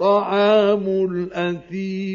طعام الأثيم.